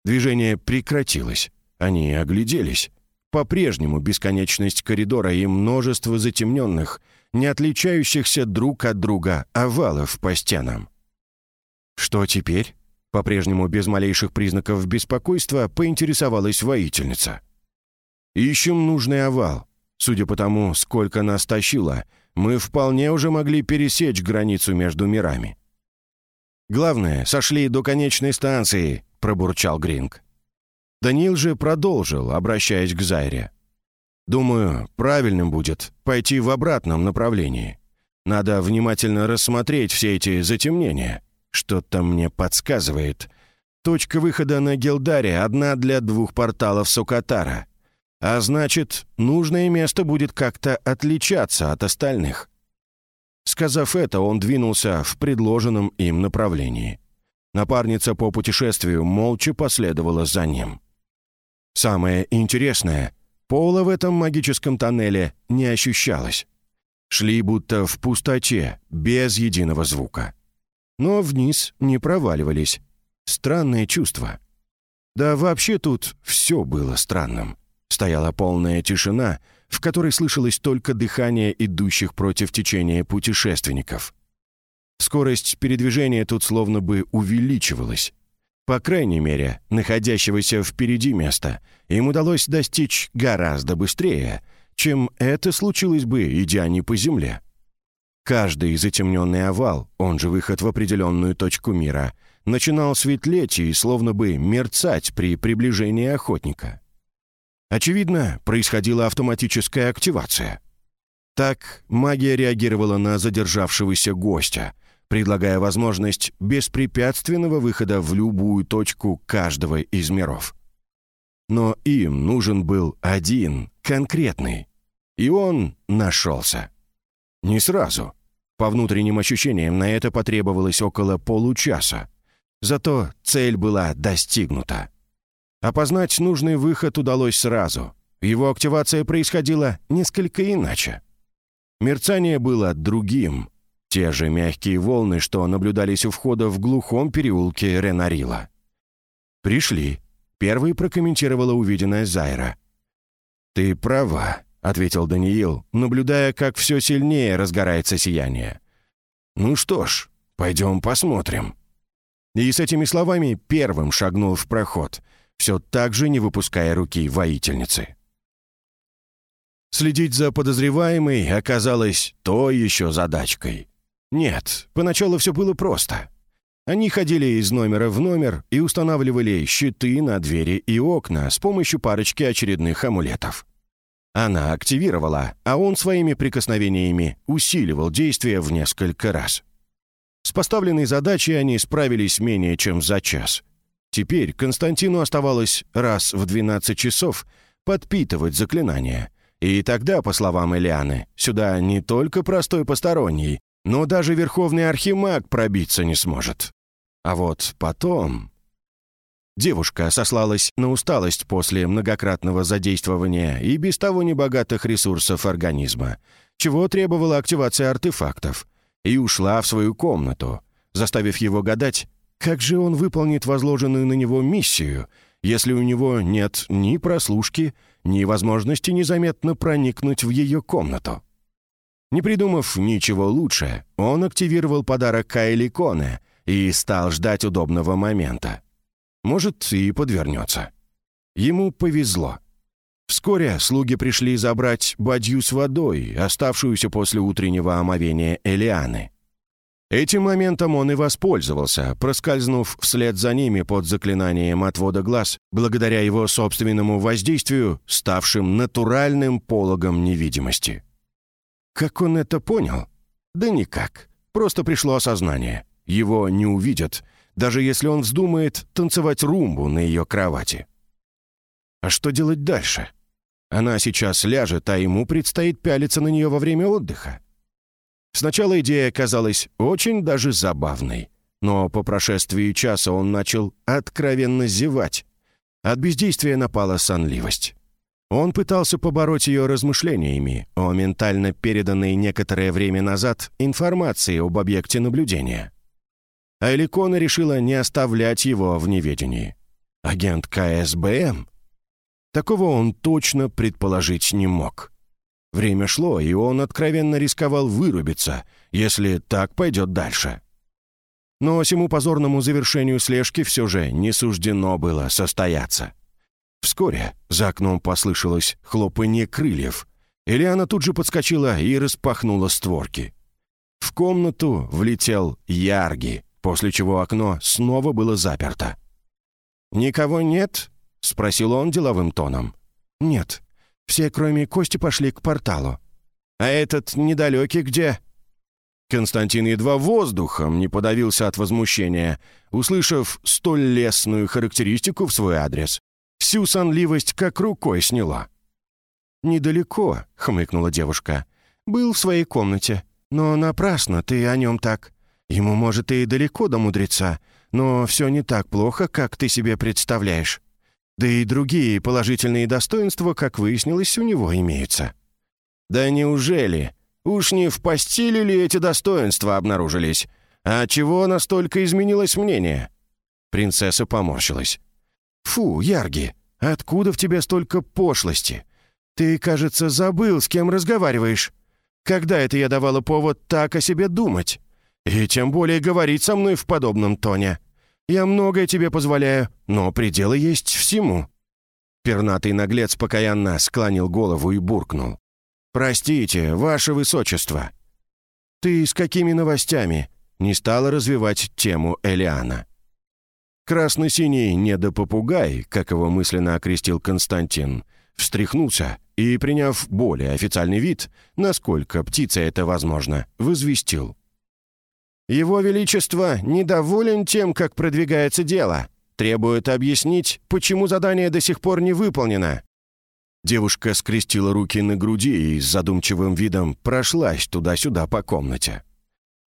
Движение прекратилось. Они огляделись. По-прежнему бесконечность коридора и множество затемненных, не отличающихся друг от друга овалов по стенам. «Что теперь?» По-прежнему без малейших признаков беспокойства поинтересовалась воительница. «Ищем нужный овал. Судя по тому, сколько нас тащило, мы вполне уже могли пересечь границу между мирами». «Главное, сошли до конечной станции», — пробурчал Гринг. Даниил же продолжил, обращаясь к Зайре. «Думаю, правильным будет пойти в обратном направлении. Надо внимательно рассмотреть все эти затемнения. Что-то мне подсказывает. Точка выхода на Гелдаре одна для двух порталов Сукатара. А значит, нужное место будет как-то отличаться от остальных. Сказав это, он двинулся в предложенном им направлении. Напарница по путешествию молча последовала за ним. Самое интересное, пола в этом магическом тоннеле не ощущалось. Шли будто в пустоте, без единого звука. Но вниз не проваливались. Странное чувство. Да вообще тут все было странным. Стояла полная тишина, в которой слышалось только дыхание идущих против течения путешественников. Скорость передвижения тут словно бы увеличивалась. По крайней мере, находящегося впереди места им удалось достичь гораздо быстрее, чем это случилось бы, идя не по земле. Каждый затемненный овал, он же выход в определенную точку мира, начинал светлеть и словно бы мерцать при приближении охотника. Очевидно, происходила автоматическая активация. Так магия реагировала на задержавшегося гостя, предлагая возможность беспрепятственного выхода в любую точку каждого из миров. Но им нужен был один, конкретный. И он нашелся. Не сразу. По внутренним ощущениям на это потребовалось около получаса. Зато цель была достигнута. Опознать нужный выход удалось сразу. Его активация происходила несколько иначе. Мерцание было другим. Те же мягкие волны, что наблюдались у входа в глухом переулке Ренарила. «Пришли», — первый прокомментировала увиденная Зайра. «Ты права», — ответил Даниил, наблюдая, как все сильнее разгорается сияние. «Ну что ж, пойдем посмотрим». И с этими словами первым шагнул в проход, все так же не выпуская руки воительницы. Следить за подозреваемой оказалось то еще задачкой. Нет, поначалу все было просто. Они ходили из номера в номер и устанавливали щиты на двери и окна с помощью парочки очередных амулетов. Она активировала, а он своими прикосновениями усиливал действие в несколько раз. С поставленной задачей они справились менее чем за час. Теперь Константину оставалось раз в 12 часов подпитывать заклинание. И тогда, по словам Элианы, сюда не только простой посторонний, но даже верховный архимаг пробиться не сможет. А вот потом... Девушка сослалась на усталость после многократного задействования и без того небогатых ресурсов организма, чего требовала активация артефактов, и ушла в свою комнату, заставив его гадать, как же он выполнит возложенную на него миссию, если у него нет ни прослушки, ни возможности незаметно проникнуть в ее комнату? Не придумав ничего лучше, он активировал подарок Кайли Коне и стал ждать удобного момента. Может, и подвернется. Ему повезло. Вскоре слуги пришли забрать бадью с водой, оставшуюся после утреннего омовения Элианы. Этим моментом он и воспользовался, проскользнув вслед за ними под заклинанием отвода глаз, благодаря его собственному воздействию, ставшим натуральным пологом невидимости. Как он это понял? Да никак. Просто пришло осознание. Его не увидят, даже если он вздумает танцевать румбу на ее кровати. А что делать дальше? Она сейчас ляжет, а ему предстоит пялиться на нее во время отдыха. Сначала идея казалась очень даже забавной, но по прошествии часа он начал откровенно зевать. От бездействия напала сонливость. Он пытался побороть ее размышлениями о ментально переданной некоторое время назад информации об объекте наблюдения. А Эликона решила не оставлять его в неведении. Агент КСБМ? Такого он точно предположить не мог. Время шло, и он откровенно рисковал вырубиться, если так пойдет дальше. Но всему позорному завершению слежки все же не суждено было состояться. Вскоре за окном послышалось хлопанье крыльев. Элиана тут же подскочила и распахнула створки. В комнату влетел Ярги, после чего окно снова было заперто. «Никого нет?» — спросил он деловым тоном. «Нет», все, кроме Кости, пошли к порталу. А этот недалекий где?» Константин едва воздухом не подавился от возмущения, услышав столь лестную характеристику в свой адрес. Всю сонливость как рукой сняла. «Недалеко», — хмыкнула девушка. «Был в своей комнате. Но напрасно ты о нем так. Ему, может, и далеко до мудреца, но все не так плохо, как ты себе представляешь. Да и другие положительные достоинства, как выяснилось, у него имеются». «Да неужели? Уж не в постели ли эти достоинства обнаружились? А чего настолько изменилось мнение?» Принцесса поморщилась. «Фу, Ярги, откуда в тебе столько пошлости? Ты, кажется, забыл, с кем разговариваешь. Когда это я давала повод так о себе думать? И тем более говорить со мной в подобном тоне. Я многое тебе позволяю, но пределы есть всему». Пернатый наглец покаянно склонил голову и буркнул. «Простите, ваше высочество». «Ты с какими новостями?» Не стала развивать тему Элиана. Красно-синий недопопугай, как его мысленно окрестил Константин, встряхнулся и, приняв более официальный вид, насколько птица это возможно, возвестил. «Его Величество недоволен тем, как продвигается дело. Требует объяснить, почему задание до сих пор не выполнено». Девушка скрестила руки на груди и с задумчивым видом прошлась туда-сюда по комнате.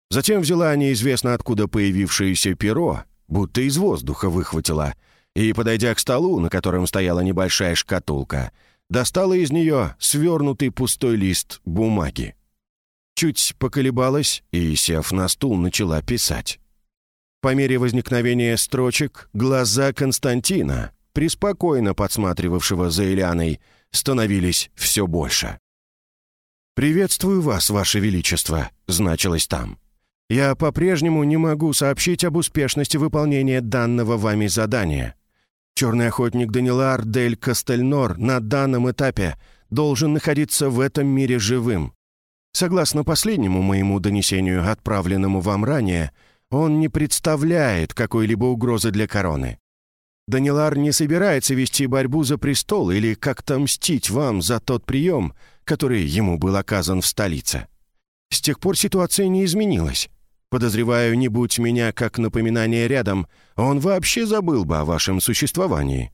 Затем взяла неизвестно откуда появившееся перо, будто из воздуха выхватила, и, подойдя к столу, на котором стояла небольшая шкатулка, достала из нее свернутый пустой лист бумаги. Чуть поколебалась и, сев на стул, начала писать. По мере возникновения строчек глаза Константина, преспокойно подсматривавшего за Ильяной, становились все больше. «Приветствую вас, Ваше Величество», — значилось там. «Я по-прежнему не могу сообщить об успешности выполнения данного вами задания. Черный охотник Данилар Дель Кастельнор на данном этапе должен находиться в этом мире живым. Согласно последнему моему донесению, отправленному вам ранее, он не представляет какой-либо угрозы для короны. Данилар не собирается вести борьбу за престол или как-то мстить вам за тот прием, который ему был оказан в столице. С тех пор ситуация не изменилась. Подозреваю, не будь меня как напоминание рядом, он вообще забыл бы о вашем существовании.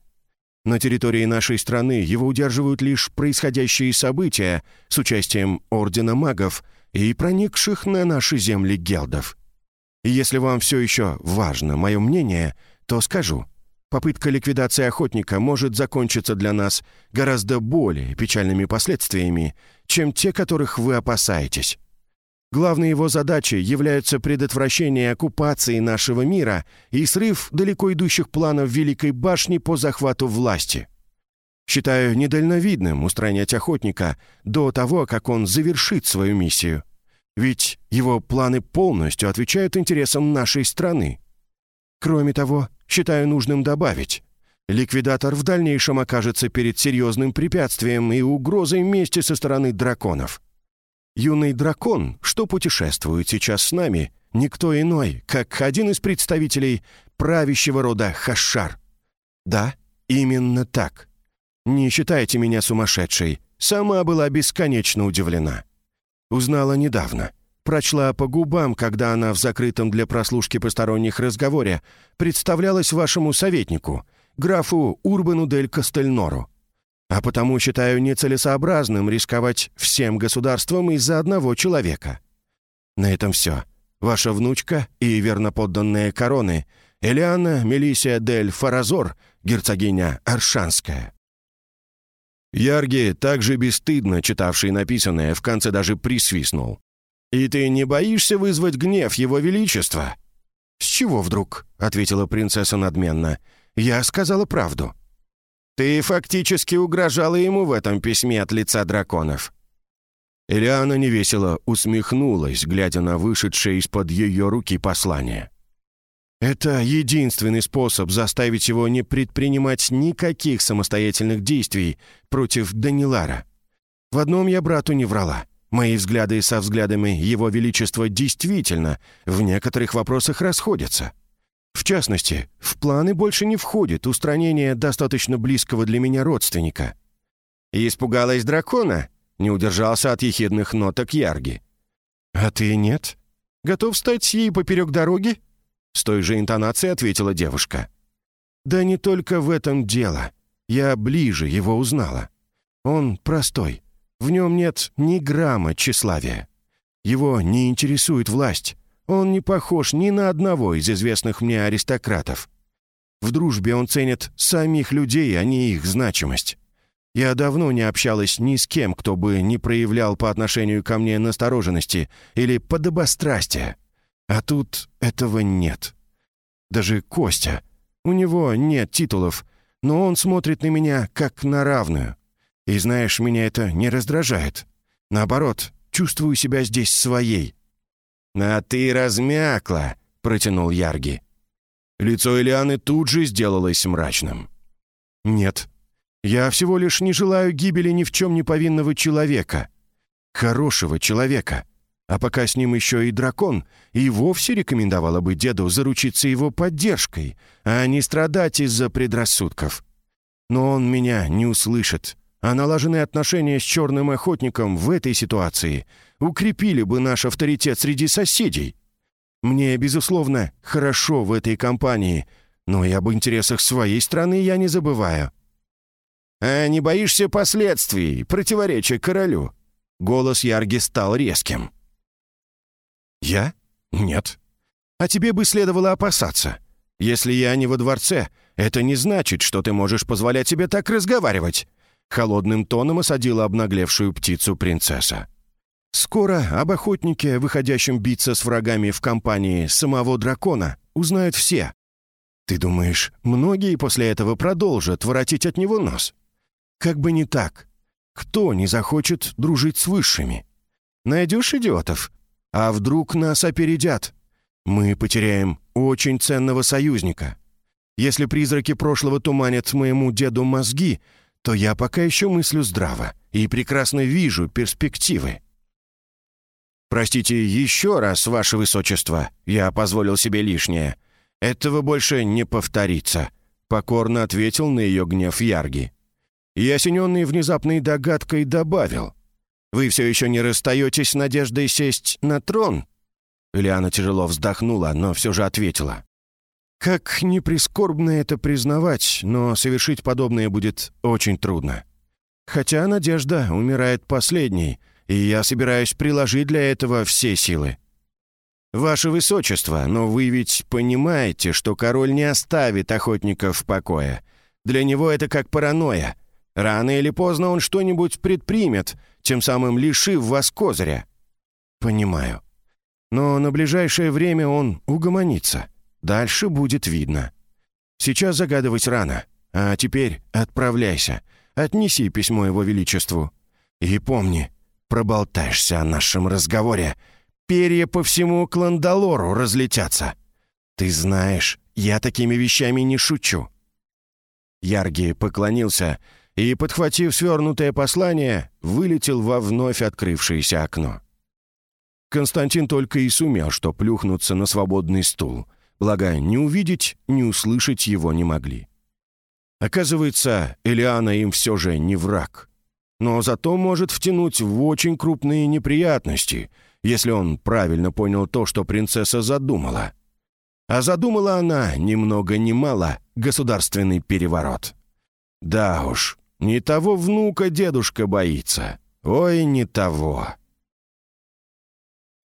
На территории нашей страны его удерживают лишь происходящие события с участием Ордена Магов и проникших на наши земли гелдов. И если вам все еще важно мое мнение, то скажу, попытка ликвидации охотника может закончиться для нас гораздо более печальными последствиями, чем те, которых вы опасаетесь. Главной его задачей является предотвращение оккупации нашего мира и срыв далеко идущих планов Великой башни по захвату власти. Считаю недальновидным устранять охотника до того, как он завершит свою миссию. Ведь его планы полностью отвечают интересам нашей страны. Кроме того, считаю нужным добавить, ликвидатор в дальнейшем окажется перед серьезным препятствием и угрозой мести со стороны драконов. Юный дракон, что путешествует сейчас с нами, никто иной, как один из представителей правящего рода Хашар. Да, именно так. Не считайте меня сумасшедшей, сама была бесконечно удивлена. Узнала недавно. Прочла по губам, когда она в закрытом для прослушки посторонних разговоре представлялась вашему советнику, графу Урбану дель Кастельнору а потому считаю нецелесообразным рисковать всем государством из-за одного человека. На этом все. Ваша внучка и верноподданные короны Элиана Мелисия дель Фаразор, герцогиня Аршанская. Ярги, также бесстыдно читавший написанное, в конце даже присвистнул. «И ты не боишься вызвать гнев Его Величества?» «С чего вдруг?» — ответила принцесса надменно. «Я сказала правду». Ты фактически угрожала ему в этом письме от лица драконов». Элиана невесело усмехнулась, глядя на вышедшее из-под ее руки послание. «Это единственный способ заставить его не предпринимать никаких самостоятельных действий против Данилара. В одном я брату не врала. Мои взгляды со взглядами Его Величества действительно в некоторых вопросах расходятся. В частности, в планы больше не входит устранение достаточно близкого для меня родственника. И испугалась дракона, не удержался от ехидных ноток Ярги. «А ты нет?» Готов стать ей поперек дороги?» С той же интонацией ответила девушка. «Да не только в этом дело. Я ближе его узнала. Он простой. В нем нет ни грамма тщеславия. Его не интересует власть. Он не похож ни на одного из известных мне аристократов. В дружбе он ценит самих людей, а не их значимость. Я давно не общалась ни с кем, кто бы не проявлял по отношению ко мне настороженности или подобострастия. А тут этого нет. Даже Костя. У него нет титулов, но он смотрит на меня как на равную. И знаешь, меня это не раздражает. Наоборот, чувствую себя здесь своей». «А ты размякла», — протянул Ярги. Лицо Элианы тут же сделалось мрачным. «Нет, я всего лишь не желаю гибели ни в чем не повинного человека. Хорошего человека. А пока с ним еще и дракон, и вовсе рекомендовала бы деду заручиться его поддержкой, а не страдать из-за предрассудков. Но он меня не услышит, а налаженные отношения с черным охотником в этой ситуации укрепили бы наш авторитет среди соседей. Мне, безусловно, хорошо в этой компании, но и об интересах своей страны я не забываю. «А не боишься последствий, противоречия королю?» Голос Ярги стал резким. «Я? Нет. А тебе бы следовало опасаться. Если я не во дворце, это не значит, что ты можешь позволять себе так разговаривать. Холодным тоном осадила обнаглевшую птицу принцесса. «Скоро об охотнике, выходящем биться с врагами в компании самого дракона, узнают все. Ты думаешь, многие после этого продолжат воротить от него нос? Как бы не так. Кто не захочет дружить с высшими? Найдешь идиотов? А вдруг нас опередят? Мы потеряем очень ценного союзника. Если призраки прошлого туманят моему деду мозги, то я пока еще мыслю здраво и прекрасно вижу перспективы. «Простите еще раз, ваше высочество, я позволил себе лишнее. Этого больше не повторится», — покорно ответил на ее гнев Ярги. И осененный внезапной догадкой добавил. «Вы все еще не расстаетесь с надеждой сесть на трон?» Лиана тяжело вздохнула, но все же ответила. Как ни прискорбно это признавать, но совершить подобное будет очень трудно. Хотя надежда умирает последней, и я собираюсь приложить для этого все силы. «Ваше Высочество, но вы ведь понимаете, что король не оставит охотников в покое. Для него это как паранойя. Рано или поздно он что-нибудь предпримет, тем самым лишив вас козыря». «Понимаю. Но на ближайшее время он угомонится. Дальше будет видно. Сейчас загадывать рано, а теперь отправляйся, отнеси письмо его величеству. И помни, проболтаешься о нашем разговоре, перья по всему Кландалору разлетятся. Ты знаешь, я такими вещами не шучу». Ярги поклонился и, подхватив свернутое послание, вылетел во вновь открывшееся окно. Константин только и сумел, что плюхнуться на свободный стул, Благо, ни увидеть, ни услышать его не могли. Оказывается, Элиана им все же не враг. Но зато может втянуть в очень крупные неприятности, если он правильно понял то, что принцесса задумала. А задумала она, ни много ни мало, государственный переворот. Да уж, не того внука дедушка боится. Ой, не того.